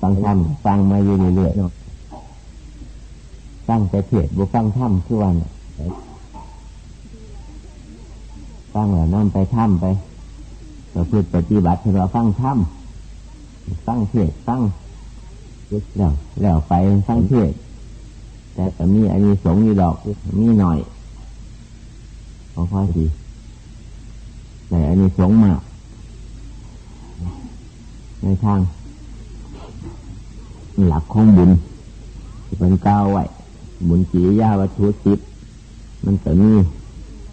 ฟังธรรมฟังมาอยู่เรื่อยๆฟังแต่เทศบุฟังธรรมทุกวันฟังแล้วนั่นไปถ้ำไปเราพูดปฏิบัติเราฟังถ้ำฟังเทศฟังแล้วแล้วไปฟังเทศแต่แต่มีอันนี้สงอยู่ดอกมีหน่อยพอพอดีแต่อันนี้สงมากในทาง หลักของบุญที่เป็นก้าวไว้บุญจียาวัตถุสิบมันจะมี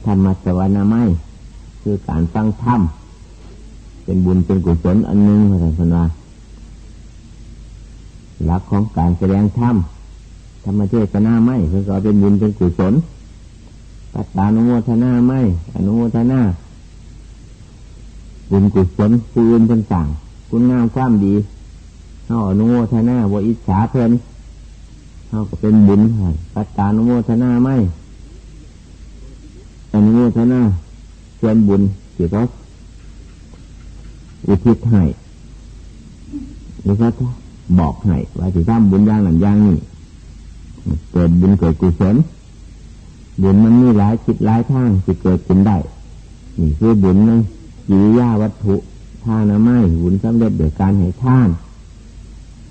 ธรรมสวรรค์ไม่คือการฟังธรรมเป็นบุญเป็นกุศลอันหนึ่งพระศาสนาหลักของการแสดงธรรมธรรมเทศนาไม่คือก็เป็นบุญเป็นกุศลปัตตานุโมทนาไม่อนุโมทนาบุญกุศลผู้อื่นเป็นสั่งคุณงามความดี เขาอนุโมทนาบอิจฉาเพลินเขาก็เป็นบุญให้ปัตตานุโมทนาไม่อนุโมทนาส่วนบุญที่เขาอุทิศให้หรือเขาบอกให้ว่าจะทำบุญอย่างนั้นอย่างนี้เกิดบุญเกิดกุศลบุญมันมีหลายจิตหลายทางที่เกิดขึ้นได้นี่คือบุญในจิริยาวัตถุทานะไม่บุญสำเร็จโดยการให้ท่าน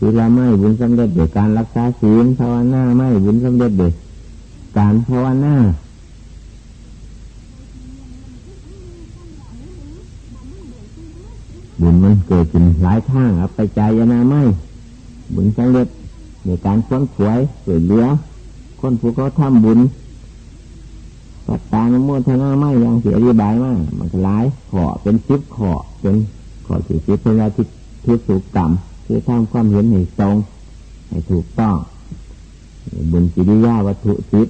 ศีลไม่บุญสำเร็จโดยการรักษาศีลภาวนาไม่บุญสำเร็จโดยการภาวนาบุญมันเกิดขึ้นหลายทางอัไปใจยนาไม่บุญสำเร็จในการฟ้องขวยเกิดเหลือคนผู้เขาทำบุญปัตตานโมทนาไม่ยังเสียอธิบายมากมันหลายขอเป็นชิปขอเป็นขอสิชิปเป็นอาทิตทิศสุกรรม คือทำความเห็นให้ตรงให้ถูกต้อง บุญจิริยาวัตถุจิต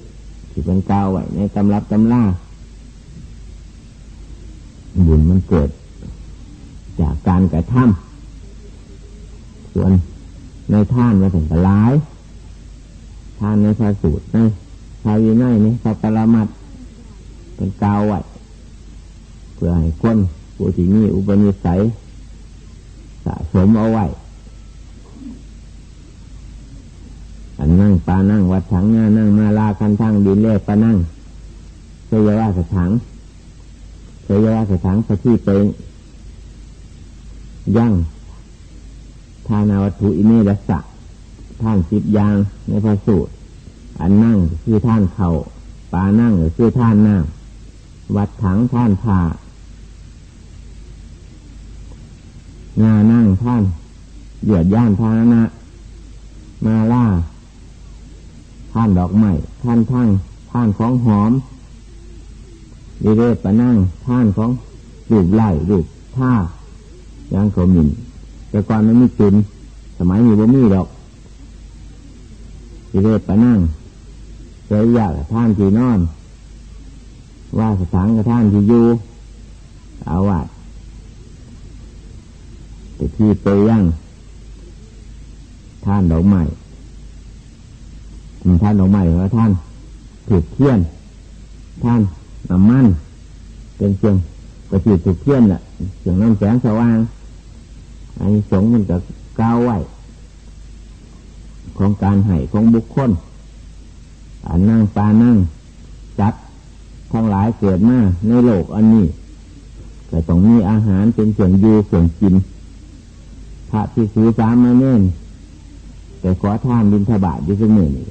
ที่เป็นกาวไว้ในตำรับตำล่าบุญมันเกิด จากการกระทำส่วนในท่านมาถึงกระลายท่านในพระสูตรในพระวินัยในพระปรมัตเป็นกาวไว้เพื่อให้คนผู้ที่มีอุปนิสัยสะสมเอาไว้ นั่งปานั่งวัดถังงานั่งมาลาคันทั้งดินเล่ปานั่งเสยว่าสถังเสยว่าสถังสที่เป็นยั่งทานาวัตถุอิเมรัสสะท่านสิบยางในพระสูตร อันนั่งคือท่านเขาปานั่งคือท่านนั่งวัดถังท่านผ่างานั่งท่านเหยียดย่านพานะมาล่า ท่านดอกไม้ท่านทั้งท่านของหอมวิเรปนั่งท่านของรูปไล่รูปท่ายังขมินแต่ก่อนมันมีจุนสมัยนี้บ่มีดอกวิเรปนั่งเสียยากท่านที่นอน ว่าสถานกับท่านที่อยู่อาวัดแต่ที่ไปยั่งท่านดอกไม้ ท่านดอกไม้ว่าท่านถูกเทียน ท่านน้ำมันเป็นเชียงกระจีดถูกเทียนแหละเสียงน้ำแสงสว่างอันนี้สงมันจะก้าวไหวของการให้ของบุคคลอันนั่งปานั่งจัดทั้งหลายเกิดมาในโลกอันนี้แต่ต้องมีอาหารเป็นส่วนยูส่วนกิน พระที่ซื้อสามมาเน่นแต่ขอท่านบินทบาทอยู่เสมอนี่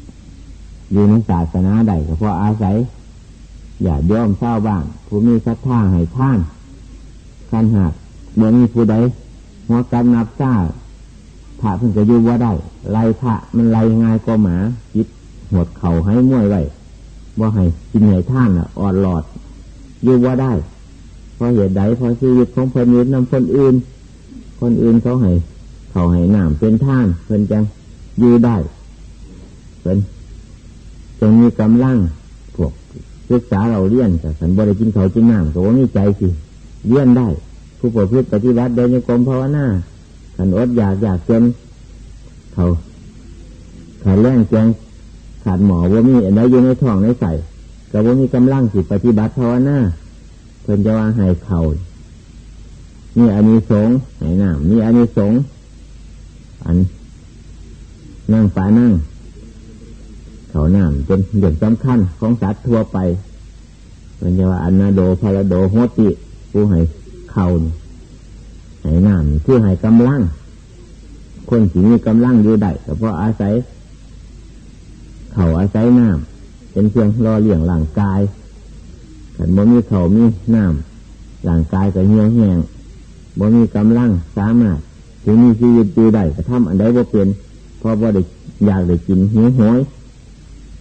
อยู่ในศาสนาใดก็เพราะอาศัย อย่าย่อมเศร้าบ้างผู้มีศรัทธาให้ท่านขันหักเมื่อมีผู้ใดหัวกันนับซาพระเพิ่งจะอยู่ว่าได้ไล่พระมันไล่ง่ายกว่าหมาจิตหดเข่าให้มวยไว้ว่าให้กินใหญ่ท่านอะอ่อนหลอดอยู่ว่าได้เพราะเหตุใดเพราะชีวิตของคนอื่นนำคนอื่น คนอื่นเขาให้เขาให้น้ำเป็นท่านเพิ่นจังอยู่ได้เป็น จงมีกำลังพวกศึกษาเราเรียนแต่สันบริกินเขาจินน้ำก็ว่ามีใจสิเรียนได้ ผู้ประพฤติปฏิบัติเดินโยกรมภาวนาขันอดอยากอยากจนเขาขาดแรงแจงขาดหมอว่ามีอะไรอยู่ในท้องในใส่ก็ว่ามีกำลังสิปฏิบัติภาวนาเพิ่นจะวางให้เขานี่อันนี้สงให้น้ำนี่อันนี้สงอันนั่งฝานั่ง เขาน้ำเป็นเรื่องสำคัญของสัตว์ทั่วไปมันจะว่าอนาโดพาราโดโฮติผู้ให้เข่าให้น้ำคือให้กำลังคนที่มีกำลังอยู่ได้แต่พราะอาศัย เขาอาศัยน้ำเป็นเพียงรอเลี้ยงร่างกายขันบ่มีเขามีน้ำร่างกายก็เหี่ยวแห้งบ่มีกำลังสามารถถึงมีชีวิตอยู่ได้ก็ทำอันใดบ่เป็นเพราะว่าได้อยากได้กินหิวโหย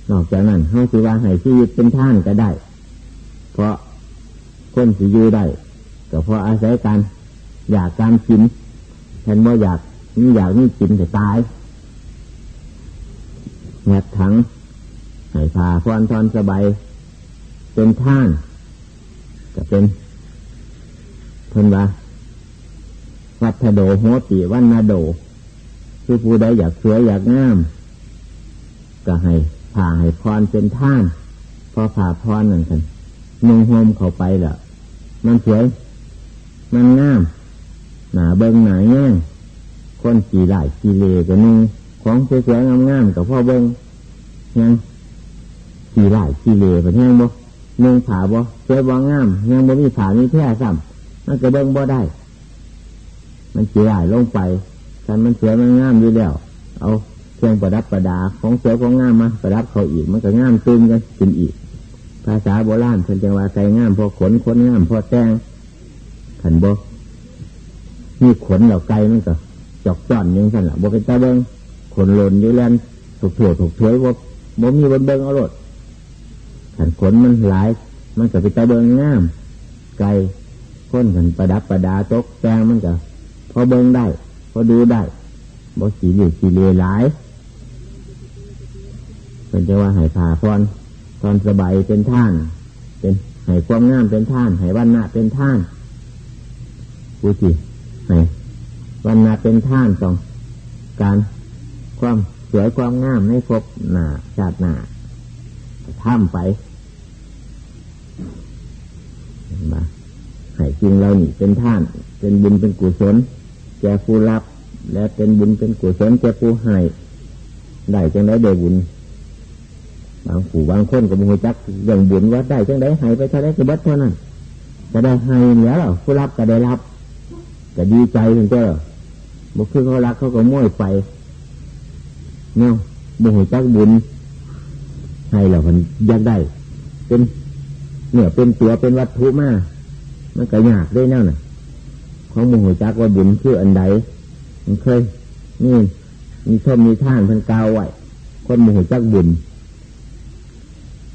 นอกจากนั้นให้สิว่าให้ชีวิตเป็นท่านก็ได้ เพราะคนสิอยู่ได้ก็เพราะอาศัยการอยากการกินฉันว่าอยากนี่อยากนี่กินแต่ตายแงดถังให้ผ่าฟอนทอนสบายเป็นท่านก็เป็นเพิ่นว่าวัฒโดโหติวันนาโด คือผู้ใดอยากสวยอยากงาม ก็ให้ ผ่าให้พรเป็นท่านพอผ่าพรนั่นกันนุ่งห่มเข้าไปแล้วมันสวย มันงาม หนาเบิงหนาแง่งคนขี่ไหลขี่เลกับนุ่งของสวยๆงามๆกับพ่อเบิงยังขี่ไหลขี่เลเป็นยังบ่นุ่งผ่าบ่สวยบ่งามยังบ่มีผ่ามีแท้ซ้ำมันก็เบิงบ่ได้ มันขี่ไหลลงไปฉันมันสวยมันงามอยู่แล้ว เอา เครื่องประดับประดาของเสวยของงามมาประดับเขาอีก มันก็งามตึงกันกินอีก ภาษาโบราณเพิ่นจะว่าใส่งามพอขนขนงามพอแตงขันบกมีขนเหล่าไก่มันก็จอกจอนยังสั่นละบกเป็นตาเบิงขนหล่นอยู่แล้วถูกถั่วถูกถวยบกบมีบนเบิงเอารถขันขนมันหลาย มันก็เป็นตาเบิงงาม ไก่ค้นขันประดับประดาตกแตงมันก็พอเบิงได้ พอดูได้บกสีเหลืองสีเลหลาย เป็นจะว่าหายผ่าพรพรสบายเป็นท่าน เป็นหายความงามเป็นท่านหายวันณะเป็นท่านผู้ที่ให้วันนาเป็นท่านต้องการความสวยความงามให้พบหนาชาติหนาท่ามไปมาให้จริงเราหนี่เป็นท่าน เป็นบุญเป็นกุศลแก่ผู้รับ และเป็นบุญเป็นกุศลแก่ผู้ให้ได้จังได้เดบุญ บางผู้บางคนก็มูจักอย่างบุญว่าได้จังได้ให้ไปเท่าไรก็บัดเท่านั้นจะได้ให้เหนือหรอผู้รับก็ได้รับก็ดีใจถึงเจ้าบุคือเขารักเขาก็ม้วยไปเนาะบุหัวจักบุญให้เราพันยากได้ เป็นเนี่ยเป็นตัวเป็นวัตถุมากมันก็ยากได้แน่น่ะของบุหัวจักว่าบุญคืออันใดมันเคยนี่มีชมมีท่านพันกาวไว้คนบุหัวจักบุญ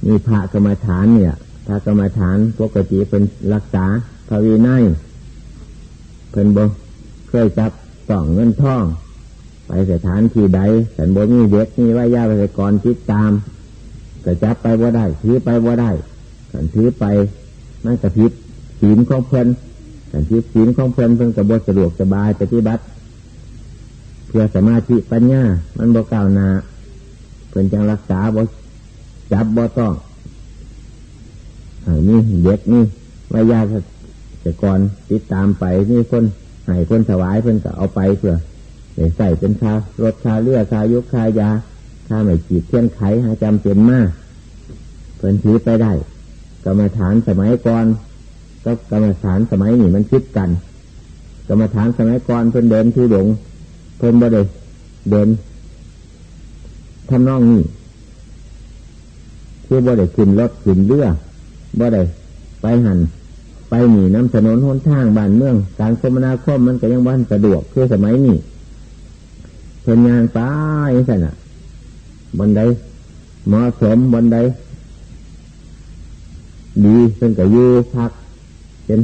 มีพระกรรมฐานเนี่ยพระกรรมฐานปกติเป็นรักษาภาวีนัยเพิ่นบ่เคยจับส่องเงินทอง ไปสถานที่ใดสันบ่มีเด็กมีว่ายาไปก่อนคิดตามก็จับไปว่าได้ถือไปว่าได้สันถือไปมันกระพิบศีลของเพิ่นสันถือศีลของเพิ่นเพิ่นกระบสะดวกสบายปฏิบัติ เพื่อสมาธิปัญญา มันบ่ก้าวหน้าเพิ่นจังรักษาบ่ จับบ่ต้องนี่เด็กนี่ว่ายาแต่ก่อนติดตามไปนี่คนให้คนถวายเพิ่นก็เอาไปเพื่อใส่เป็นคารถคาเรือคายกคายาคาไม่จีดเทียนไขหาจำเป็นมากเพิ่นถือไปได้กรรมฐานสมัยก่อนก็กรรมฐานสมัยนี้มันคิดกันกรรมฐานสมัยก่อนเพิ่นเดินที่หลงเพิ่นบ่ได้เดินทำนองนี้ ที่บ่ได้ขึ้นรถขึ้นเรือบ่ได้ไปหันไปหนีน้ำถนนหนทางบ้านเมือง การคมนาคมมันก็ยังวันสะดวกคือสมัยนี้เป็นงานไปใช่น่ะบนใดเหมาะสมบนใดดีเป็นกับยูพักเป็น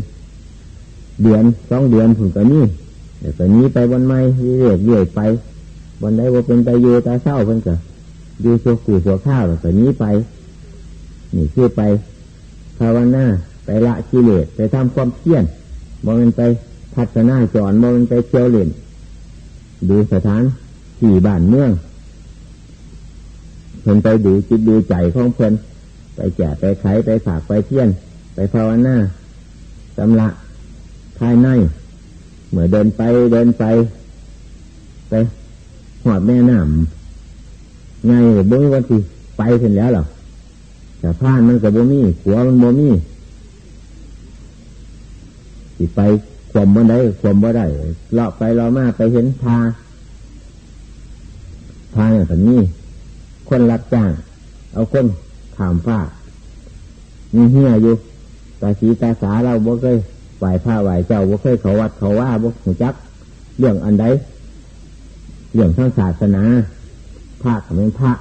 เดือนสองเดือนถึงกับนี้แต่ตอนนี้ไปวันไม่เรื่อยเรื่อยไปวันใดว่าเป็นไปยูตาเศร้าเพิ่นกับยูสัวกูสัวข้าวแต่นี้ไป นี่คือไปภาวนาไปละกิเลสไปทำความเพียรมองไปพัฒนาจอนมองไปเที่ยวเล่นดูสถานที่บ้านเมืองเพิ่นไปดูจิตดูใจของเพิ่นไปแจกไปไขไปฝากไปเที่ยน ไปภาวนาสำละภายในเมื่อเดินไปเดินไป ไปหอดแม่น้ำไงบ่มีวันที่ไปถึงแล้วหรอ แต่ผ่านมันกับบ่มีหัวมันบ่มีสิไปขวมบ่ได้ขวมบ่ได้เลาะไปเลาะมาไปเห็นทาทาอย่างนี้คนรับจ้าง เอาคนถามผ้ามีเหี้ยอยู่ตาสีตาสาเราบ่เคยไหวผ้าไหวเจ้าบ่เคยเขาวัดเขาว่าบ่หูจัก เรื่องอันใดเรื่องทางศาสนาพระเป็นพระ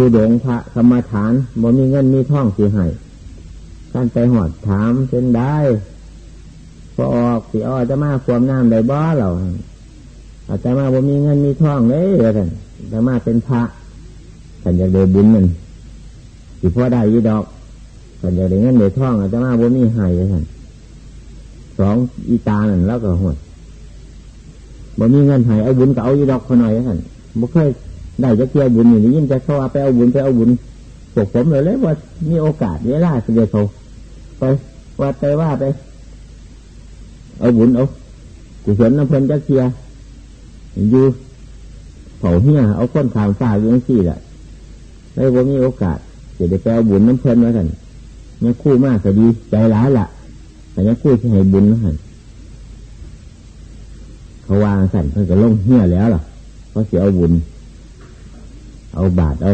ผู้ดงพระสมฐานบ่มีเงินมีท่องสีให้การไปหอดถามเป็นได้พอออกสีอ้อจะมาความน้ำได้บ่เราอาจจะมาบ่มีเงินมีท่องเลยเท่านจะมาเป็นพระท่านจะได้บุญมันสิพอได้ยี่ดอกท่านจะได้เงินได้ท่องอาจจะมาบ่มีให้ท่านสองอีตานั่นแล้วก็หดบ่มีเงินให้เอาบุญก็เอายี่ดอกคนหน่อยท่านบ่เคย ได้จะเกี่ยวบุญอยู่นี่ยิ่งจะเข้าไปเอาบุญไปเอาบุญพวกผมเลยเลยว่ามีโอกาสเวลาสิเดเขาไปว่าไปว่าไป เอาบุญเอากุศลน้ำเพลินจะเกียอยู่เผาเหี้ยเอาคนข่าวฟ้าอยู่ที่แหละเลยว่ามีโอกาสจะได้ไปเอาบุญน้ำเพลินมาสันเนี่ยคู่มากก็ดี ใจร้ายละแต่เนี่ยคู่ที่ให้บุญนะสันเขาวางสันเพื่อจะลงเหี้ยแล้วล่ะเพราะเสียเอาบุญ เอาบาดเอา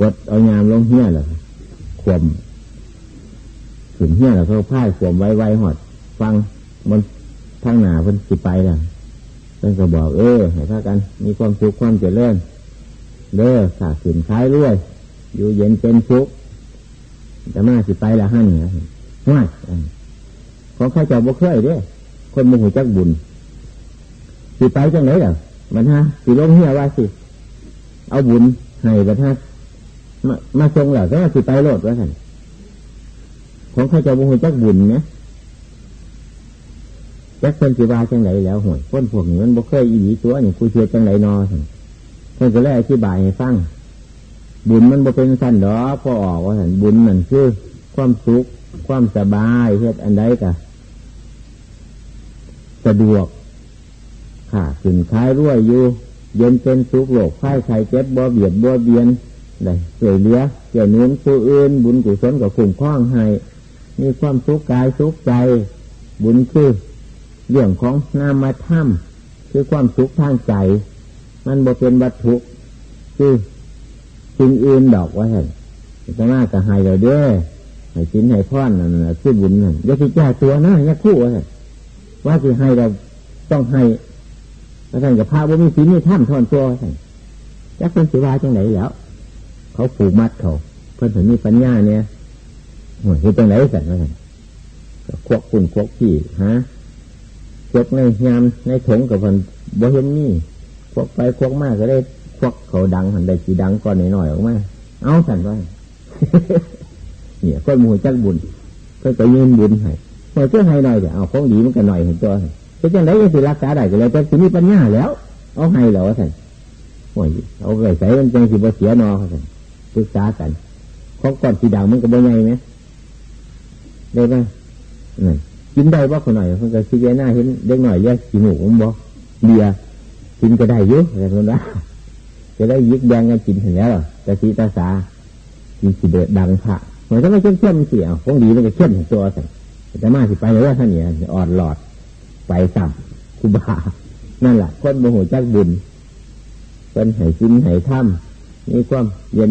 กดเอายามลงเหี้ยเหรอขวมถึงเหี้ยเหรอเขาพ่ายขวมไว้ไว้หอด ฟังมันทางหนาเพิ่นสิไปล่ะเพิ่นก็บอก เออให้พากัน มีความสุขความเจริญเด้อขาดสินค้ายรวย อยู่เย็นเป็นสุขแต่มาสิไปละหั่นเนี่ยง่ายของข้าเจ้าบ่เคยเด้คนโมโหจักบุญสิไปจังไหนล่ะมันฮะสิลงเหี้ยว่าสิ เอาบุญให้ประทัดมามาทรงเหล่าก็สิไปโลดว่าสันของข้าเจ้าบุญจักบุญนี่ยจักคนสิบาจังไหนแล้วห่วยคนพวกนี้มันบ่เคยอีหลีตัวนี่คุยเชื่อจังไหนนอเพิ่นก็เลยอธิบายให้ฟังบุญมันบ่เป็นสั้นดอกพอออกว่าสันบุญมันคือ ความสุข ความสบายเฮ็ดอันใดกะสะดวกค่ะสินค้ายรวยอยู่ เย็นเป็นสุขโลกไข้ไข่เจ็บบ่เบียดบ่เบียนได้เสียเหลือเกี่ยนุนผู้อื่น บุญกุศลกับคุ้มคล้องให้ มีความสุขกายสุขใจ บุญคือเรื่องของนามธรรมคือความสุขทางใจ มันบ่เป็นวัตถุคือสิ่งอื่นดอกว่าเห็นจะน่าจะให้เราเด้อให้ชิ้นให้พ่อนนั่นคือบุญนั่นอย่าคิดแก่ตัวนะอย่าคู่ว่าว่าสิให้เราต้องให้ แล้วท่านกับพระว่ามีศีลมีถ้ำทอนตัวท่านจักเป็นสิวาจังไหนแล้ว เขาผูกมัดเขาเพื่อนถึงมีปัญญาเนี่ยเห็นจังไหนสั่นว่าท่านควบคุ่นควบขี่ฮะควบในยามในถงกับเพิ่นบ่เห็นนี่ควบไปควบมากก็ได้ควบเขาดังหันได้สีดังก่อนหน่อยออกมาเอาสั่นว่าเนี่ยคนมูจักบุญเพื่อไปยืนบุญให้เพื่อเพื่อให้หน่อยเดี๋ยวเอาของดีมันก็หน่อยเห็นตัว เป็นจังไดยังสิรักษาได้ก็เลยแต่สิมีปัญญาแล้ว เอาให้เหรอท่านโอ้ยเอาไปใส่มันจังสิบ่เสียนอท่านปรึกษากันของก่อนสีดังมันก็บ่ใหญ่ไหมได้ไหมนั่นกินได้บ่คนหน่อยมันก็ซีเจน่าเห็นเด็กหน่อยแยกกินหมูผมบ่เบียกินก็ได้เยอะอะไรคนละจะได้ยึกแดงกันกินถึงแล้วแต่สีตาสากินสิเดือดดังพระเหมือนก็ไม่เข้มเข้มเสียของดีมันจะเข้มตัวแต่แต่มาสิไปเลยว่าท่านเนี่ยอ่อนหลอด ไปสัมคุบา นั่นแหละคนโมโหจักบุญเป็นให้กินให้ทำมีความเย็น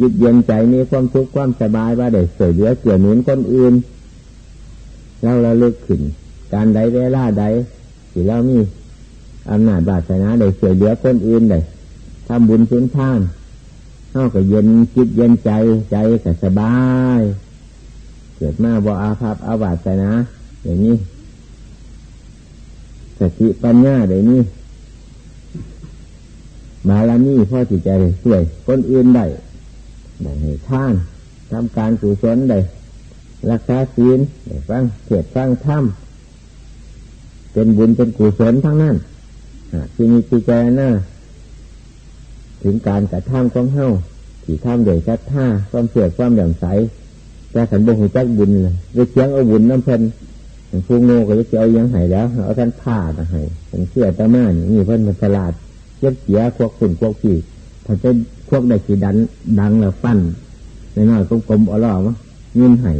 ยึดเย็นใจมีความทุกข์ความสบายว่าได้สวยเหลือเกี่ยวหนุนคนอื่นเราเราเลิกขึ้น การใดเวลาใดที่เรามีอำนาจบาสนาได้สวยเหลือคนอื่นได้ทำบุญพื้นท่านเท่ากับเย็นจิตเย็นใจใจก็สบาย เกิดมาบ่อาภัพอาบาสนาอย่างนี้ สติปัญญาเดี๋ยวนี้มาลานี่พ่อจิตใจสวย คนอื่นได้ได้ให้ท่านทำการกุศลได้รักษาศีลได้ฟังเทศฟังธรรมเป็นบุญเป็นกุศลทั้งนั้นที่มีจิตใจน้าถึงการกระทำของเฮาที่ทำโดยชัดท่าความเสื่อความหย่อนใสแต่ขันบุญจักบุญเลยไปเชียงเอาบุญน้ำเพลิน ฟูงโง่ก็จะเอายังไห้แล้ว เอาท่านผ้ามาให้เป็นเสื้อตะม่านนี่เพิ่นมันฉลาดเจ็บเสียพวกขุ่นพวกผีถ้าจะพวกได้ขีดัน ดังแล้วฟันในน้อยกลมๆอ่อล่อมะยินไห้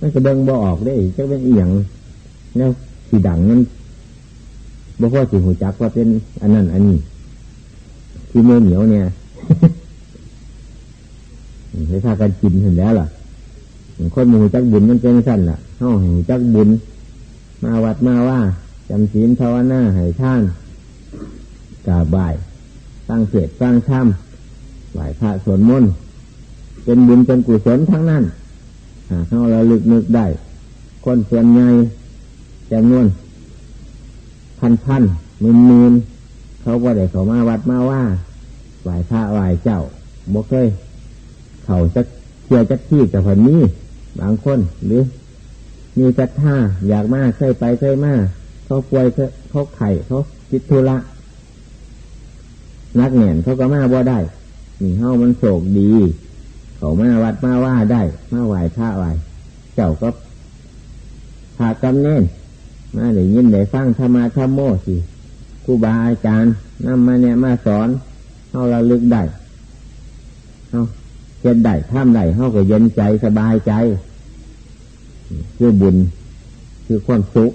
มันจะเบิ่งบ่ออกได้จะเป็นอีหยังแล้วขีดังนั้นบ่พอสิหูจักว่าเป็นอันนั้นอันนี้ที่เมื่อเหนียวเนี่ยให้พากันกินเห็นแล้วล่ะคนมูจักบุญมันเป็นสั้นล่ะเฮาหูจักบุญ มาวัดมาว่าจำศีลภาวนาให้ท่านกาบ่ายสร้างเศษสร้างถ้ำไหวพระสวดมนต์เป็นบุญเป็นกุศลทั้งนั้นหากเราระลึกนึกได้ คนส่วนใหญ่จำนวนพันพันหมื่นหมื่นเขาก็ได้เขามาวัดมาว่าไหวพระไหวเจ้าบ่เคยเขาจะเชื่อจะที่กับคนนี้บางคนหรือ มีจัท่าอยากมาเคยไปเคยมาเขาป่วยเขาไข่เขาจิตทุระนักเน่นเขาก็มาบ่ได้มีเฮ้ามันโศกดี เขามาวัดมาว่าได้ มาไหว้พระไหว้เจ้าก็พากำเน้นมาได้ยินได้ฟังธรรมะธรรมโมสิครูบาอาจารย์นำมาเนี่ยมาสอนเขาราลึกได้เขาเจ็ดได้ท่ามได้เขาก็เย็นใจสบายใจ คือบุญคือความสุข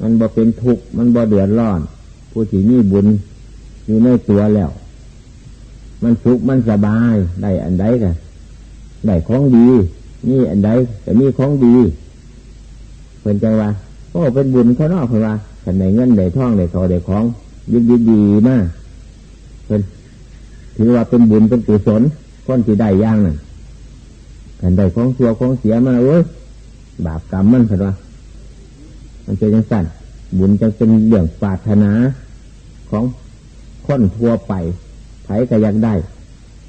มันบ่เป็นทุกข์มันบ่เดือดร้อน ผู้ที่มีบุญอยู่ในตัวแล้ว มันสุขมันสบายได้อันใดกันได้ของดีนี่อันใดแต่มีของดีเพิ่นใจว่าโอ้เป็นบุญเขานอกเพิ่นว่าขันได้เงินได้ทองได้ทอได้ของยึดยึดดีมากเพิ่นถือว่าเป็นบุญเป็นกุศลคนที่ได้ย่างนั่นขันได้ของเสียของเสียมาเอ้ย บาปกรรมมันเพิ่นว่ามันเป็นยังสั่นบุญจะเป็นเรื่องปรารถนาของคนทั่วไปไผก็อยากได้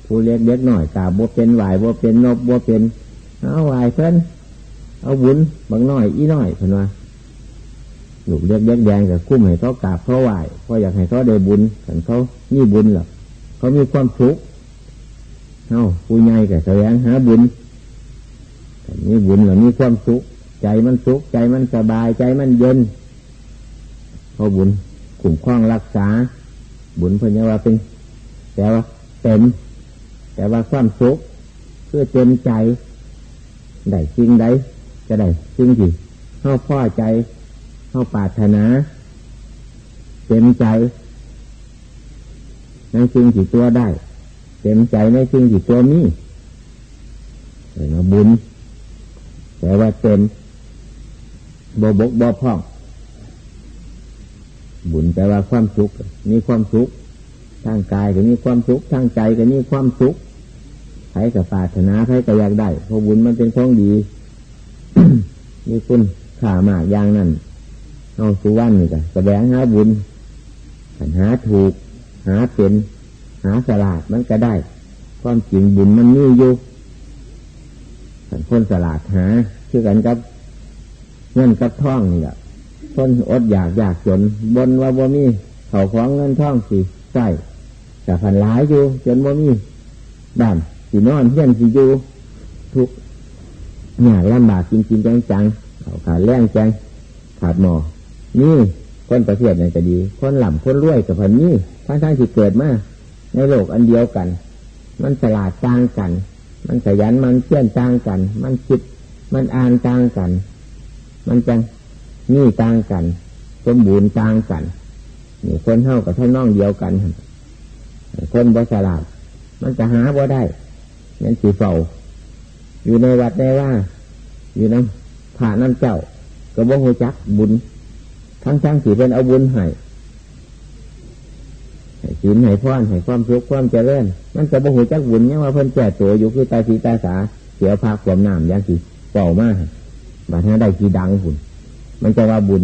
ผู้เล็กเล็กหน่อยกาบวเป็นไหวบวเป็นนบบวเป็น เอาไหวเพิ่นเอาบุญบางหน้อยอีหน้อยเพิ่นว่าหลูกเล็กเล็กแดงกับคุ้มให้เขากราบเขาไหวเพราะอยากให้เขาได้บุญเห็นเขามีบุญหรอกเขามีความสุขเอาผู้ใหญ่กับแสวงหาบุญ มีบุญหรือมีความสุข ใจมันสุข ใจมันสบาย ใจมันเย็นเพราะบุญคุ้มครองรักษา บุญเพิ่นว่าเป็น แต่ว่าเต็ม แต่ว่าความสุขเพื่อเต็มใจได้จริงได้จะได้จริงที่เข้าพ่อใจเข้าปรารถนา เต็มใจในสิ่งที่ตัวได้ เต็มใจในสิ่งที่ตัวมีเห็นบุญ แต่ว่าเต็มบวบกบวพ่อง บุญแปลว่าความสุขมีความสุขทางกายก็มีความสุขทางใจก็มีความสุขใครกับปรารถนาใครก็อยากได้เพราะบุญมันเป็นของดีมีคุณข่ามากอย่างนั้นเอาสุวรรณนี่ก็แสดงหาบุญหาถูก หาเป็น หาสลาดมันก็ได้ ความจริงบุญมันมีอยู่ คนสลาดหาชื่อกันกับเงินกับท่องนี่แหละคนอดอยากอยากจนบนว่าบ่มีเขาของเงินท่องสิใส่แต่ผันหลายอยู่ จนบ่มีบ้านสีนอนเพื่อนสีอยู่ทุกเนี่ยลำบากจริงจริงจังจังเขาขาดแรงจังขาดหมอนี่คนประเทศนี่ก็ดี คนหล่ำคนรวยกับพันนี่ทั้งทั้งที่เกิดมาในโลกอันเดียวกัน มันฉลาดต่างกัน มันขยันมันเชื่อนต่างกัน มันคิด มันอ่านต่างกัน มันจังนี่ต่างกัน สมบูรณ์ต่างกันนี่คนเท่ากับท่านน้องเดียวกัน คนบ่ฉลาดมันจะหาบ่ได้นั่นสีเฝ้าอยู่ในวัดในว่า อยู่น้ำผ่าน้ำเจ้า ก็บ่หูจักบุญ ทั้งทั้งสีเป็นเอาบุญให้ ศีลให้พรให้ความสุขความเจริญ มันจะบ่หูจักบุญเนี่ยว่าเพิ่นแก่ตัวอยู่คือตาสีตาสาเสียภาคความน้ำอย่างสีเป่ามากบาดนี้ได้กีดังหุ่นมันจะว่าบุญ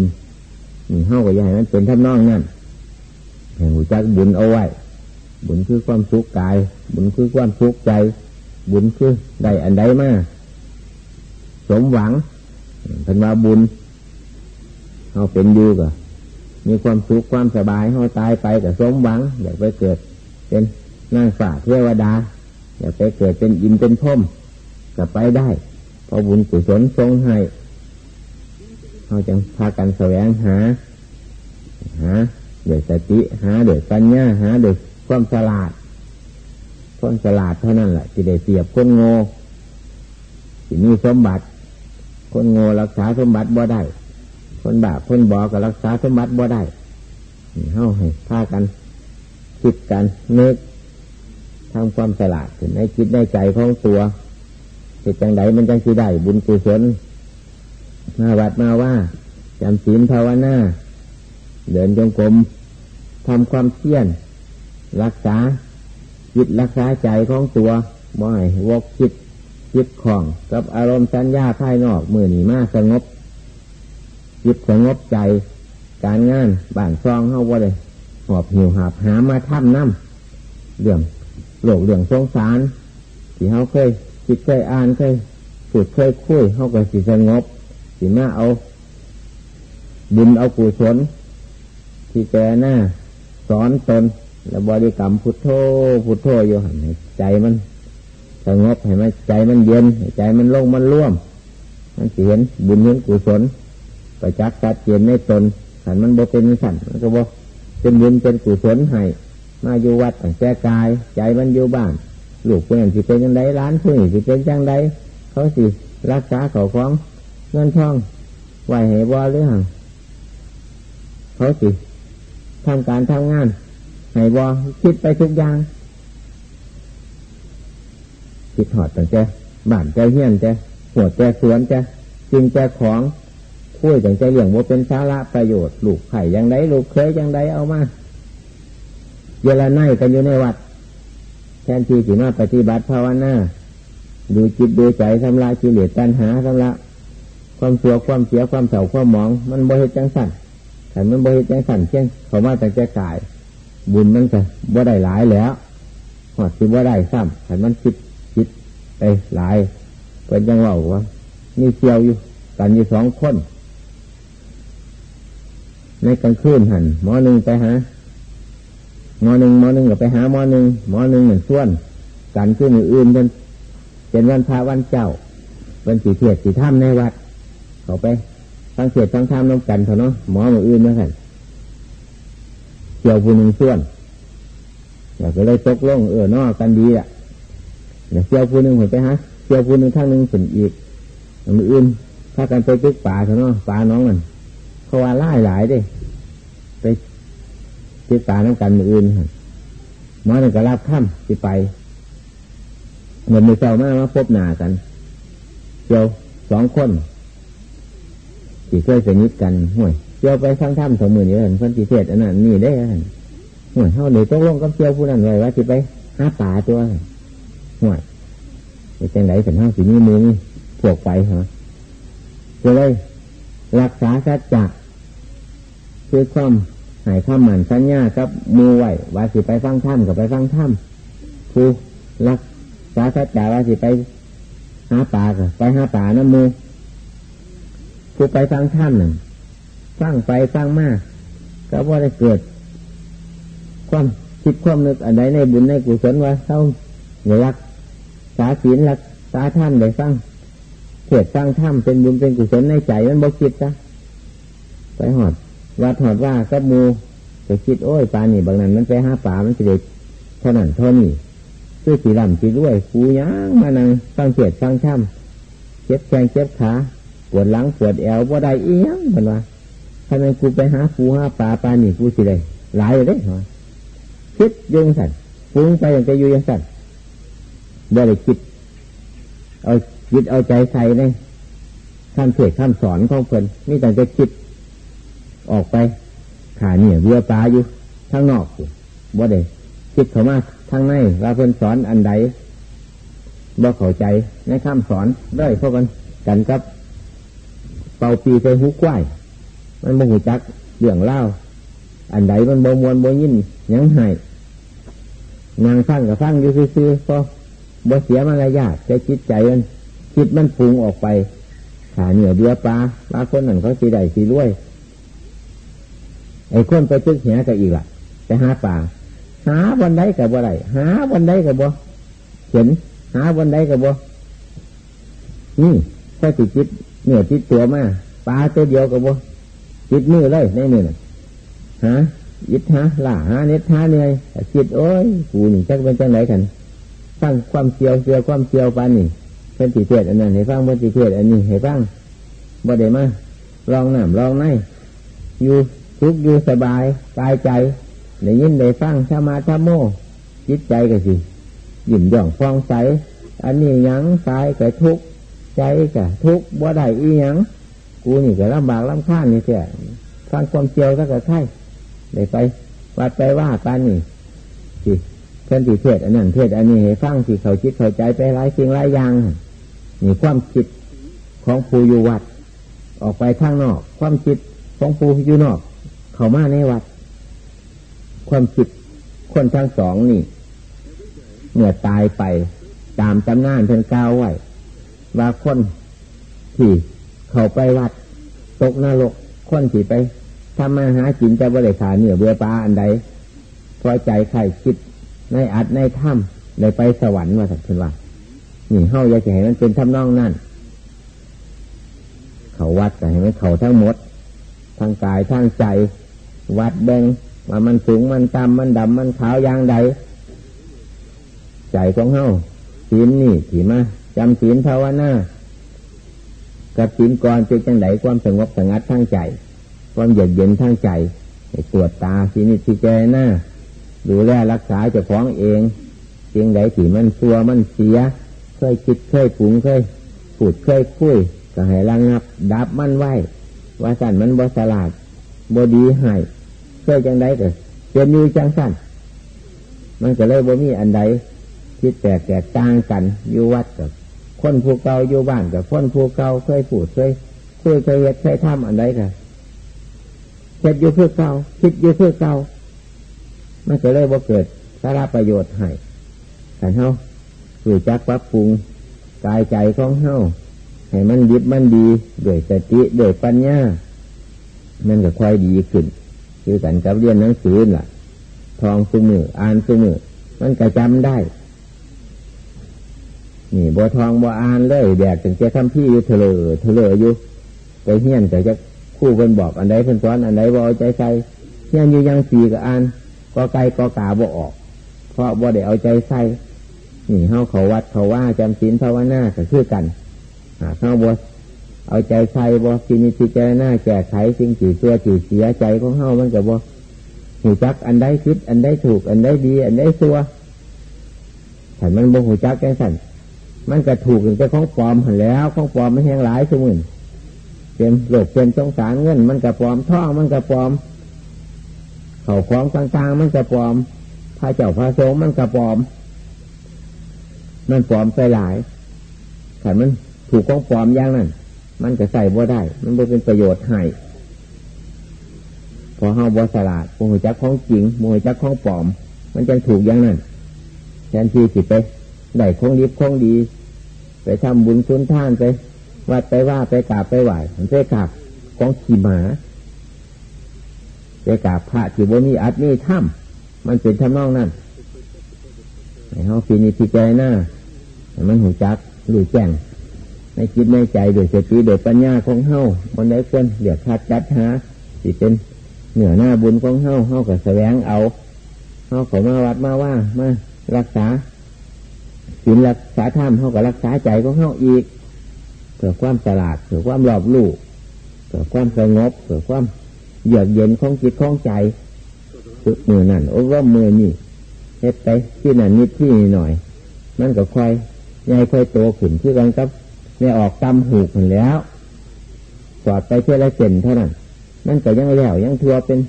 เฮ้ากับยายมันเป็นท่านน้องนั่นให้หูจักบุญเอาไว้ บุญคือความสุขกาย บุญคือความสุขใจ บุญคือได้อันใดมาสมหวังเป็นว่าบุญเขาเป็นอยู่ก็ มีความสุขความสบายเขาตายไปก็สมหวัง อยากไปเกิด เป็นนางฝ่าเทวดา อยากไปเกิดเป็นอินเป็นพมก็ไปได้ เพราะบุญกุศลทรงให้เขาจึงพากันแสวงหาหาเดือดสติหาเดือดปัญญาหาเดือดความฉลาดคนฉลาดเท่านั้นแหละที่ได้เสียบคนโง่ที่มีสมบัติ คนโง่รักษาสมบัติบ่ได้ คนบาปคนบอก็รักษาสมบัติบ่ได้เฮ้าให้พากันคิดกันนึกทำความฉลาดในจิตในใจของตัวจิตจังไดมันจังสีได้ บุญกุศลมาวัดมาว่าจำศีลภาวนาเดินจงกรมทำความเพียรรักษาจิตรักษาใจของตัวบ่อยวกคิดจิตของกับอารมณ์สัญญาภายนอกมือหนีมาสงบ จิตสงบใจ การงานบ้านซองเข้าว่าเลยหอบหิวหาบหามาท่ำน้ำเรื่องโลกเรื่องสงสาร ที่เขาเคยคิดเคยอ่านเคยฝึกเคยคุยเขาก็สิสงบสิมาเอา บุญเอากุศลที่แกหน้าสอนตนแล้วบริกรรมพุทโธพุทโธอยู่หันใจมันสงบให้มันใจมันเย็นใจมันโล่งมันร่วม มันเห็นบุญเห็นกุศล ไปจักจัดเจนในตนหันมันบ่เป็นสั่นมันก็บ่เป็นบุญเป็นกุศลให้มาอยู่วัดแต่แก้กาย ใจมันอยู่บ้านลูกเพื่อนสิเป็นยังไงร้านเพื่อนสิเป็นยังไงเขาสิรักษาเขาของเงินทองไหวเหบ่หรือหังเขาสิทำการทำงานให้บ่คิดไปทุกอย่างคิดถอดตั้งแต่บ้านใจเฮียนใจหัวใจสวนใจจริงใจของ คุยตั้งใจเรื่องว่าเป็นสาระประโยชน์ลูกไข่ยังไงลูกเคยยังไงเอามาเยลไนกันอยู่ในวัด แทนที่สิมาปฏิบัติภาวนาดูจิตดูใจทำลายกิเลสตัณหาทำละความเสียความเสียความเศร้าความหมอง มันบริจังสั่นแต่มันบริจังสั่นเช่นเขามาแต่จะกาย บุญมันก็บ่ได้หลายแล้วหอดสิบ่ได้ซ้ำแต่มันคิดคิดไปหลายเป็นยังว่าว่านี่เชียวอยู่กันอยู่สองคน ในกลางคืนหันหมอหนึ่งไปหาหมอหนึ่งหมอหนึ่งก็ไปหาหมอหนึ่งหมอหนึ่งเหมือนส่วนกันขึ้นอื่นเป็นเป็นวันพระวันเจ้าวันสีเทียดสีถ้ำในวัด เขาไปทั้งเทียดทั้งถ้ำน้ำกันเถอะเนาะหมอมืออื่นนะท่านเกี่ยวผู้หนึ่งส่วนอยากก็เลยตกลงเออนอกันดีอะเกี่ยวผู้หนึ่งผมไปฮะเกี่ยวผู้หนึ่งทั้งหนึ่งเป็นอีกมืออื่นถ้ากันไปตึกป่าเถอะเนาะป่าน้องมัน เขาว่าไล่หลายดิไปตึกป่าน้ำกันมืออื่นมอหนึ่งก็รับค่ำสิไปเหมือนมือเจ้ามามาพบหน้ากันเจียวสองคนที่เคยสนิทกันห่วยเจียวไปสร้างถ้ำสองหมื่นเยอะคนที่เทศอันนั้นนี่ได้ห่วยเขาเดี๋ยวต้องลงกับเจียวผู้นั้นไว้ว่าที่ไปหาป่าตัวห่วยไปจังไหนสันห้าสีนี้มือพวกไปเหรอก็เลยรักษาสัจจะ คือความหายข้ามหมันสัญญากับมือไหวว่าสิไปฟังถ้ำกับไปฟังถ้ำคือรักสาสัจจาว่าสิไปหาป่าก็ไปหาป่าน้ำมือผู้ไปฟังท่านหนึ่งฟังไปฟังมากก็ว่าได้เกิด ความคิดความนึกอะไรในบุญในกุศลว่าเขาเนียรักสาศีลรักสาท่านได้ฟังเกิดฟังท่ามเป็นบุญเป็นกุศลในใจมันบกคิดซะไปหอด วัดหอดว่าก็มูไปคิดโอ้ยปลานี่บางนั้น มันไปหาป่ามันจะเด็ดเท่านั้นเท่านี้คือสีดำสีด้วยกูย่างมานั่งฟังเสียดฟังช่ำเจ็บแขงเจ็บขาปวดหลังปวดแอวว่าได้เอียงเหมือนว่าทำไมกูไปหาปูหาปลาปลานี่กูสิได้หลายเลยเหรอคิดยุงสั่นปุ้งไปอย่างจะอยู่ยังสั่นบ่ได้คิด เอาคิดเอาใจใส่ในคำเทศคำสอนของเพิ่นนี่แต่จะคิด ออกไปขาเนี่ยเรือปลาอยู่ข้างนอกบ่ได้คิดเข้ามาทางในว่าเพิ่นสอนอันใดบ่เข้าใจในคำสอนได้เพราะกันกันกับ เป่าปีไปหุกไหวมันบ่หูจักเรื่องเล่าอันใดมันบ่มวนบ่ยินยังไห้นางฟังกับฟังอยู่ซื่อๆพอบ่เสียมารยาทใจจิตใจมันคิดมันพุงออกไปขาเหนือเดือปลาปลาคนนั่นเขาสีใดสีรวย ไอ้คนไปตึกเหียกับอีกล่ะไปหาปลาหาวันใดกับบ่ไรหาวันใดกับบ่เห็น หาวันใดกับบ่นี่ถ้าติดจิตเหนือจิตตัวมาปลาตัวเดียวกับบ่จิตมือเลยในมือหายิดฮะล่าหาเน็ตหาเหนื่อยคิดโอ้ยกูนี่จักเป็นจังไหนกันฟังความเสียวเสียวความเสียวปานนี่เพิ่นติเทศอันนั้นให้ฟังเพิ่นติเทศอันนี้ให้ฟังบ่ได้มาลองน้ำลองในอยู่ ทุกอยู่สบายกายใจได้ยินได้ฟังชมาชโม จิตใจก็สิยิ่มย่องฟองใส อันนี้ยังกายก็ทุกใจก็ทุกบ่ได้อีหยังกูนี่ก็ลำบากลำข้านนี่เสียฟังความเจียวก็กระไข่ได้ไปวัดไปว่าปานนี่สิเพื่อนที่เทศอันนั้นเทศอันนี้ให้ฟังสิเขาคิดเข้าใจไปหลายสิ่งหลายอย่างนี่ความคิดของผู้อยู่วัด ออกไปข้างนอก ความคิดของผู้อยู่นอก เข้ามาในวัด ความคิดคนทั้งสองนี่เมื่อตายไปตามตำนานเพิ่นกล่าวไว้ว่าคนที่เข้าไปวัด ตกนรกคนที่ไปทำมาหากินจะบริขาเหนือเบื่อปลาอันใดพอใจใครคิดในอัดในถ้ำเลยไปสวรรค์มาสักทีว่า นี่เฮาอยากให้มันเป็นทำนองนั่นเขาวัดแต่ให้มันเขาทั้งหมดทั้งกายทั้งใจ วัดแบ่งว่ามันสูงมันต่ำมันดำมันขาวอย่างใดใจของเฮาศีลนี่ถีมาจำศีลภาวนากับศีลก่อนเป็นจังไดความสงบสงัดทั้งใจ ความเย็นเย็นทั้งใจตรวจตาสีนิสิเจหน้าดูแลรักษาเจ้าของเองเพียงใดที่มันซัวมันเสีย เคยคิดเคยปุ๋งเคยพูดเคยคุยก็ให้ระงับ ดับมันไว้ ว่าสั่นมันบสลาด บดีให้เคยจังไดก็เป็นอยู่จังสั่นมันก็เลยบ่มีอันใดคิดแตกแตกต่างกันอยู่วัดกับคนผู้เก่าอยู่บ้านกับคนผู้เก่าเคยพูดเคยคุยเคยเฮ็ดเคยทำอันใดกันเฮ็ดอยู่เพื่อเก่าคิดอยู่เพื่อเก่ามันจะเลยว่าเกิดสาระประโยชน์ให้แต่เฮาคือจักปรับปรุงกายใจของเฮาให้มันยึดมันดีด้วยสติด้วยปัญญา มันก็ค่อยดีขึ้น คือกันกับเรียนหนังสือล่ะ ทองสมืออ่านสมือมันก็จำได้ นี่บัวทองบัวอ่านเลยแดกถึงจะทำพี่อยู่เถลอเถลออยู่ไปเฮี้ยนแต่จะคู่เพิ่นบอกอันใดเพิ่นสอนอันใดบ่เอาใจใส่เฮี้ยนอยู่ยังสีกับอ่านก็ไกลก็กาบ่ออก เพราะบ่ได้เอาใจใส่นี่เฮาเขาวัดเขาว่าจำศีลภาวนาก็คือกันหาเฮาบ่ เอาใจใส่บ่พินิจพิจารณาแก้ไขสิ่งจีตัวจีเสียใจของเฮามันก็บ่หูจักอันใดคิด อันใดถูก อันใดดี อันใดซัวแต่มันบ่หูจักแก่สั่นมันก็ถูกถึงจะของปลอมหันแล้วของปลอมไม่แห้งหลายสมุนเป็นโลกเป็นสงสารเงิน มันกระปลอมท่อมันกระปลอมเข่าของต่างๆ มันกระปลอมพระเจ้าพระสงฆ์มันกระปลอม มันปลอมไปหลายแต่มันถูกของปลอมอย่างนั้น มันจะใส่บ่ได้ มันบ่เป็นประโยชน์ให้พอเฮาบ่สลาดโมหจักของจริงโมหจักของปลอม มันจะถูกอย่างนั้นแทนที่สิไปได้ของดีของดี ไปทำบุญสุนท่านไปวัดไปว่าไปกราบไปไหว้ไปกราบของขี่หมาไปกราบพระที่บนี้อัดนี่ถ้ำมันเป็นทำนองนั้นในห้องฟีนิพิจารณามันหูจักหรือแจ้ง ในจิตในใจโดยสติโดยปัญญาของเฮามันได้ควรเดือดคัดจัดหาสิเป็นเหนือหน้าบุญของเฮาเฮากับแสวงเอาเฮาขอมาวัดมาว่ามารักษาศีลรักษาธรรมเฮากับรักษาใจของเฮาอีกเกิดความฉลาดเกิดความรอบรู้เกิดความสงบเกิดความเยือกเย็นของจิตของใจมือนั่นโอ้ว่ามือนี่เฮ็ดไปที่นั่นนิดที่นี่หน่อย มันก็ค่อยใหญ่ค่อยโตขึ้นที่กันกับ เนี่ออกตำหูกแล้วสอดไปเท่าไรเซนเท่านั้นนั่นก็ยังแล้วยังทัวเป็น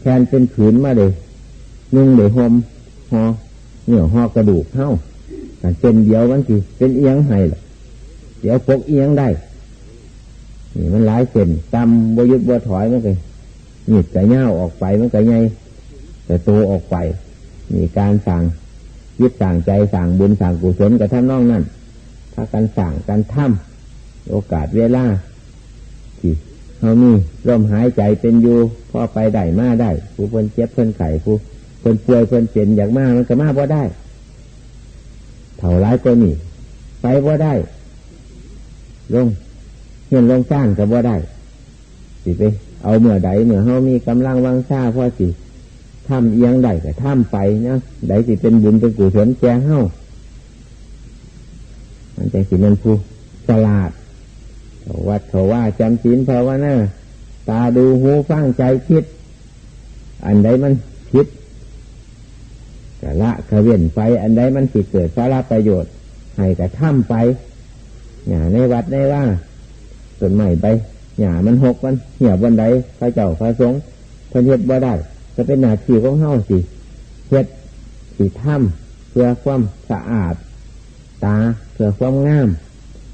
แทนเป็นขืนมาเลยนึ่งเดี๋ยวหอมหอเหนือหอกระดูกเท่าแต่เส้นเดียวมันคือเป็นเอียงไห้ล่ะเดี๋ยวปกเอียงได้นี่มันหลายเส้นตำบยุบบถอยมันก็หนีบไก่เน่าออกไปมันก็ใหญ่แต่โตออกไปมีการสั่งยึดสั่งใจสั่งบุญสั่งกุศลกับท่านน้องนั่น ถ้าการสั่งการทำโอกาสเวลาที่เขามีลมหายใจเป็นอยู่พอไปได้มาได้ผู้เพิ่นเจ็บเพิ่นไข่ผู้เพิ่นป่วยเพิ่นเปลี่ยนอยากมากมันก็มาพอได้เท่าไรก็นี่ไปพอได้ลงเงินลงสร้างกับว่าได้สิไปเอาเมื่อใดเมื่อเฮามีกำลังวังซ่าพอสิทำเอียงได้ก็ทำไปนะได้สิเป็นบุญเป็นกุศลแก่เฮา มันจะสิมันผู้สลาดวัดเขาว่าจำศีลภาวนาตาดูหูฟังใจคิด อันใดมันคิดกะละกะเวียนไป อันใดมันสิเกิดสาระประโยชน์ ให้กระทำไปหย่าในวัดในว่าส่วนใหม่ไปหย่ามันหกวันเหี่ยวันใดพระเจ้าพระสงฆ์พระเฮ็ดบ่ได้จะเป็นหน้าที่ของเฮาสิเฮ็ดสิทำเพื่อความสะอาด ตาเพื่อความงาม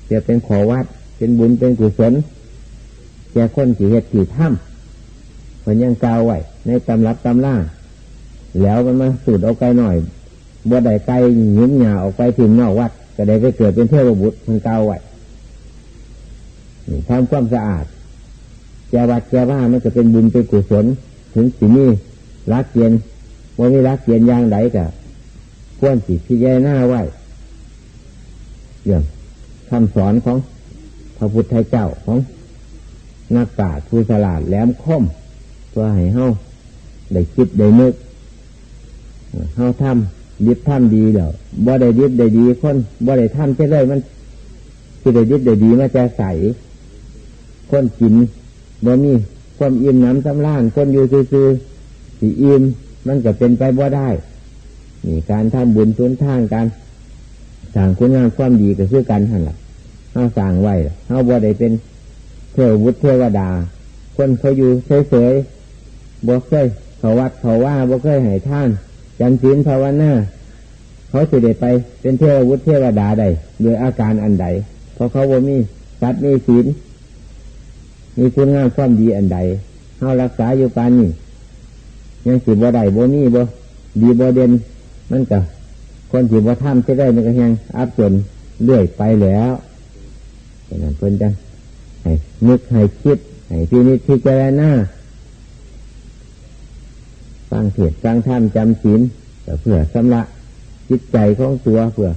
เพื่อเป็นขอวัด เป็นบุญเป็นกุศลแก่คนที่เฮ็ดที่ทำเพิ่นยังกาวไว้ในตำรับตำล่าแล้วมันมาสูดเอาไกลหน่อยบัวใดไกลยิ้มหยาออกไปถึงนอกวัด ก็ได้ไปเกิดเป็นเทวบุตรมันกาวไว้ทำความสะอาดแกวัดแกว่ามันจะเป็นบุญเป็นกุศลถึงสิมีรักเย็นว่ามีรักเย็นอย่างไรกะควรสิพิจารณาไว้ เรื่องคำสอนของพระพุทธเจ้าของนักปราชญ์ผู้ฉลาดแหลมคมเพื่อให้เฮาได้คิดได้นึกเฮาทำดิบทำดีเดี๋ยวบ่ได้ดิบได้ดีคนบ่ได้ทำเช่เลยมันคือได้ดิบได้ดีมาจะใสคนกินบ่มีความอิ่มน้ำสำล้านคนอยู่ซื่อสีอิ่มมันก็เป็นไปบ่ได้นี่การทำบุญทุนทางการ สั่งคุณงามความดีก็คือกันหันละเอาสั่งไว้เอาบ่ได้เป็นเทววุฒิเทวดา คนเขาอยู่เฉยๆบ่เคยเขาวัดเขาว่าบ่เคยให้ท่านจำศีลภาวนาเขาสิได้ไปเป็นเทววุฒิเทวดาใดโดยอาการอันใดเพราะเขาบ่มีสัตว์มีศีลมีคุณงามความดีอันใดเฮารักษาอยู่ปานนี้ยังสิบ่ได้บ่มีบ่ดีบ่เด่นมันก็ คนสิบ่ทำจะได้มันก็ยังอับจนเรื่อยไปแล้วดังนั้นเพิ่นจังให้นึกให้คิดให้พี่นิพิจารณาฟังเทศฟังธรรมจำศีลเพื่อสำระจิตใจของตัวเพื่อ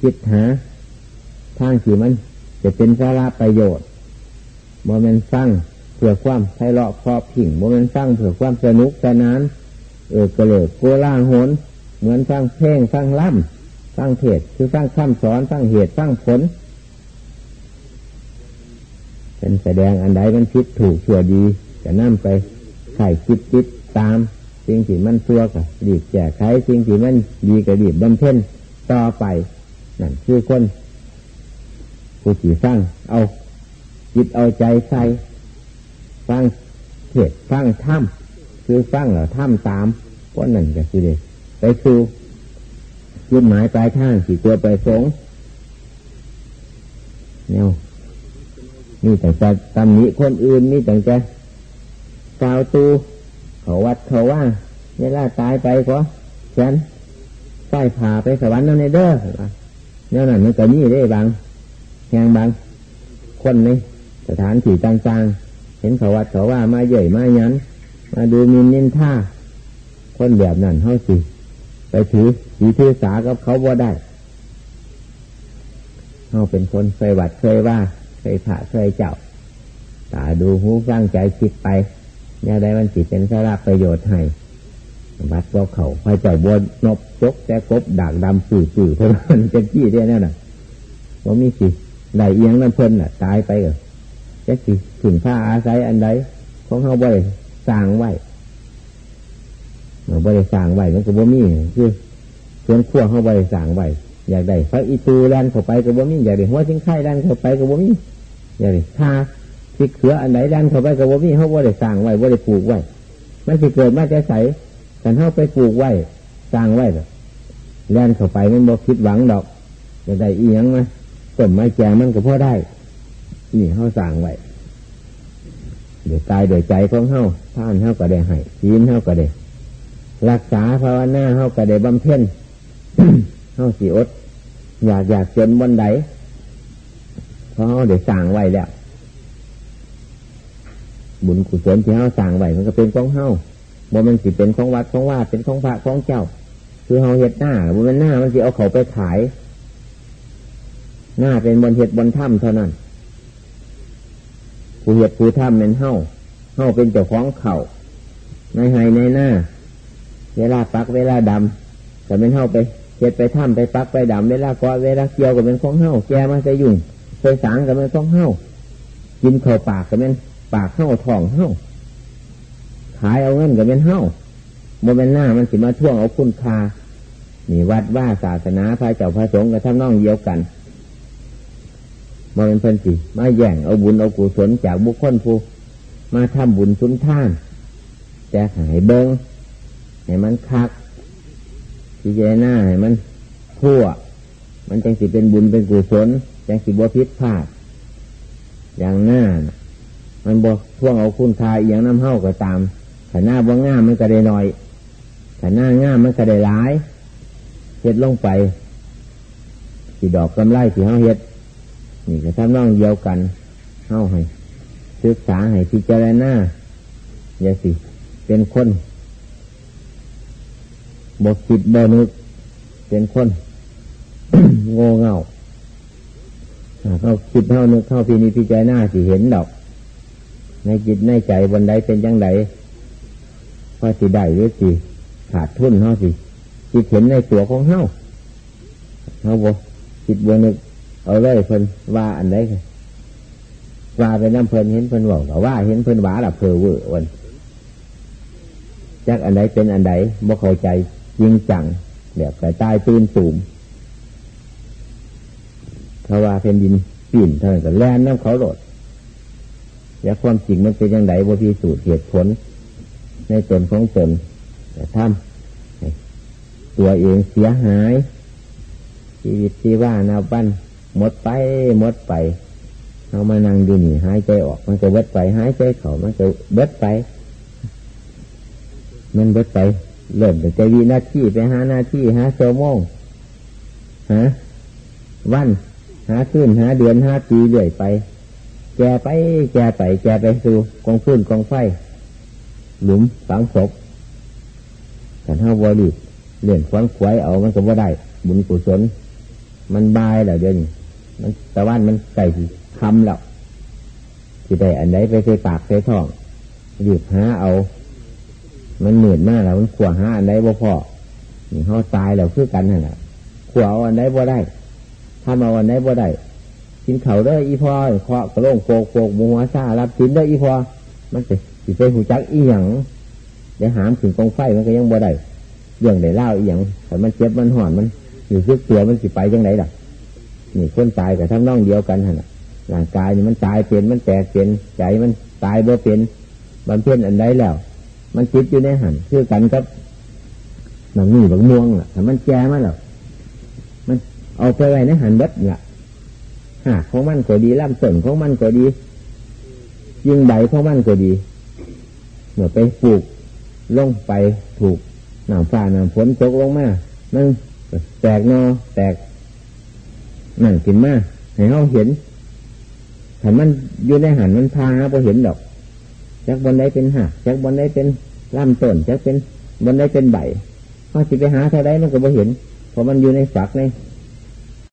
คิดหาทางที่มัน จะเป็นสาระประโยชน์โมเมนต์ฟังเพื่อความไพเราะพอผิ่งโมเมนต์ฟังเพื่อความสนุกสนาน เออกระเลิกโกล่าหน เหมือนฟังเพลงฟังล่ำฟังเทศคือฟังคำสอนฟังเหตุฟังผลเป็นแสดงอันใดมันคิดถูกชั่วดีจะนั่ไปไข่คิดคิดตามสิ่งที่มันชั่วก็ดีแก้ไขสิ่งที่มันดีก็ดีบำเพ็ญต่อไปนั่นคือคนผู้ที่สร้างเอาจิตเอาใจใส่ฟังเทศฟังถ้ำคือฟังเหรอถ้ำตามเพราะนั่นก็คือเด็ ไปสู่จุดหมายปลายทางสี่ตัวไปสงเนี่ยนี่แต่จะตำหนิคนอื่นนี่แต่จะกาวตูเขาวัดเขาว่าเนี่ยล่าตายไปก็ฉันใส่ผ่าไปสวรรค์นั่นเด้อเนี่ยนั่นมันก็นี่ได้บางแหงบางคนนี่สถานที่ต่างๆ เห็นเขาวัดเขาว่ามาใหญ่มายันมาดูมินนินท่าคนแบบนั้นเขาสิ ไปถือสีถือสากับเขาบ่ได้เขาเป็นคนเคยวัดเคยว่าเคยผ่าเคยเจ้าตาดูหูฟังใจคิดไปเนี่ยได้มันสิตเป็นสาระประโยชน์ให้วัดก็เขาไปเจ้าบนนบจกแต่กบด่างดำสื่อสื่อเท่านั้นจะขี้ได้แน่น่ะว่ามีสิได้เอียงน้ำเพลินน่ะ ตายไปเหรอจะสิถึงผ้าอาศัยอันใดของเขาบริสร้างไว้ บริสร้างไว้มันก็บ่มีคือส่วนขั้วเข้าบริสร้างไว้อยากได้พระอีตูแลนเข้าไปก็บ่มีอยากได้หัวชิ้นไข่แลนเข้าไปก็บ่มีอยากได้ทาทิกเขืออันไหนแลนเข้าไปก็บ่มีเขาบริสร้างไว้บริปลูกไว้มันสิเกิดมาจะใสกันเข้าไปปลูกไว้สร้างไว้แลนเข้าไปมันบ่คิดหวังดอกอยากได้อีหยังไหมต้นไม้แจงมันก็พอได้ นี่เขาสั่งไว้เดี๋ยวกายเดี๋ยวใจของเขาท่านเขาก็ได้ให้ชีนเขาก็ได้ รักษาภาวนาเขาก็ได้บำเพ็ญเขาสีอด อยากอยากจนวันใดเพราะเขาเดี๋ยวสั่งไว้แล้ว บุญกุศลที่เขาสั่งไว้มันก็เป็นของเขาบ่มันสิเป็นของวัดของว่าเป็นของพระของเจ้า คือเขาเห็ดหน้าบุญมันหน้ามันสิเอาเขาไปขาย หน้าเป็นบนเห็ดบนถ้ำเท่านั้นผู้เหยียดผู้ถ้ำเป็นเฮ้าเฮ้าเป็นเจ้าของเข่าในไฮในหน้า เวลาปักเวลาดำแต่เป็นเฮาไปเจ็ดไปถ้ำไปปักไปดำเวลาก็เวลาเกี่ยวกับเป็นของเฮาแกมาจะยุ่งเคยสางกับเป็นของเฮากินเข่าปากกับเป็นปากเฮาท้องเฮาขายเอาเงินกับเป็นเฮาโมเป็นหน้ามันสิมาท่วงเอาคุณคานี่วัดว่าศาสนาพระเจ้าพระสงฆ์กับท่านน้องเดียวกันมาเป็นเพิ่อนสิมาแย่งเอาบุญเอากุศลจากบุคคลผู้มาทำบุญสุนท่านแจกหายเบิง ให้มันคักพิจารณาให้มันทั่ว มันจังสิเป็นบุญเป็นกุศลจังสิบวพิษพลาด อย่างหน้ามันบวท่วงเอาคุณคาอย่างน้ำเห่าก็ตามขันหน้าบ่ง่ามมันก็ได้น่อยขันหน้าง่ามมันก็ได้หลายเฮ็ดลงไปสีดอกกำไรสีเฮาเฮ็ด นี่ก็ทำน้องเดียวกันเฮาให้ศึกษาให้พิจารณาอย่าสิ เป็นคน บกจิตบนึก เป็นคนโง่เง่าเขาคิดเท่านึกเท่าพีนี้พิจารณาสิเห็นดอก ในจิตในใจบนใดเป็นยังไงพอสิได้หรือสิขาดทุนเขาสิคิดเห็นในตัวของเฮาเขาบอกคิดบนึก เอาเลยเพิ่นว่าอันใดว่าไปน้ำเพลินเห็นเพลินบอกว่าเห็นเพลินว่าหลับเพลเวอร์วันจากอันใดเป็นอันใดบ่เข้าใจ จริงจังแบบกระจายตื่นตูมเพราะว่าเป็นดินปิ่นเท่านั้นก็แล่นน้ำเขาโดดแลวความจริงมันเป็นยังไงบ่พิสูจน์เหตุผล ในตนของตนแต่ทำตัวเองเสียหายชีวิตที่ว่านาบั้นหมดไปหมดไปเอามานั่งดูนี่หายใจออก มันจะเบิดไปหายใจเขามันจะเบิดไป มันเบิดไป เริ่มแต่ใจวินาที่ไปหาหน้าที่หาโซโมงหาวัน หาขึ้นหาเดือนหาปีเรื่อยไป แกไป แกไป แกไปสู่กองพื้นกองไฟ หลุมฝังศพกันห้าวอลีเลื่อนควันขวายเอามันก็ว่าได้ บุญกุศล มันบายแล้วเดี๋ยวนี้มันตะวันมันใส่คำแล้วที่ได้อันไหนไปใส่ปากใส่ท้องหยิบหาเอา มันเหนื่อยมากแล้วมันขวาหาอันไหนบ่พอนี่เขาตายแล้วคือกันนั่นแหละขวาเอาอันไหนบ่ได้ทำเอาอันไหนบ่ได้กินเข่าได้อีพอเคาะกระโลงโปกโปกมัวซารับกินได้อีพอมันจะสิไปหูจักอีหยังเดี๋ยวหามถึงกองไฟมันก็ยังบ่ได้เรื่องได้เล่าอีหยังแต่มันเจ็บมันห่อนมันอยู่ซึกตัวมันสิไปยังไงล่ะนี่คนตายกับทั้งน้องเดียวกันฮะร่างกายนี่มันตายเป็นมันแตกเป็นใจมันตายบ่เป็นบำเพ็ญอันใดแล้ว มันคิดอยู่ในหันคือกันกับหนังนี่บักม่วงล่ะแต่มันแก่มาแล้วมันเอาไปไว้ในหันเบ็ดล่ะหากของมันก็ดีล่ำส่วนของมันก็ดี ยิงใบของมันก็ดีเมื่อไปปลูกลงไปถูกหนามฟ้าหนามฝนตกลงมานั่งแตกนอแตกนั่นกินมาให้เขาเห็นถ้ามันอยู่ในหันมันพาพอเห็นดอกจากบนได้เป็นหักจากบนได้เป็น ลำต้นจะเป็นบนได้เป็นใบพอจิไปหาเท่าไรมันก็บ่เห็นเพราะมันอยู่ในฝักใน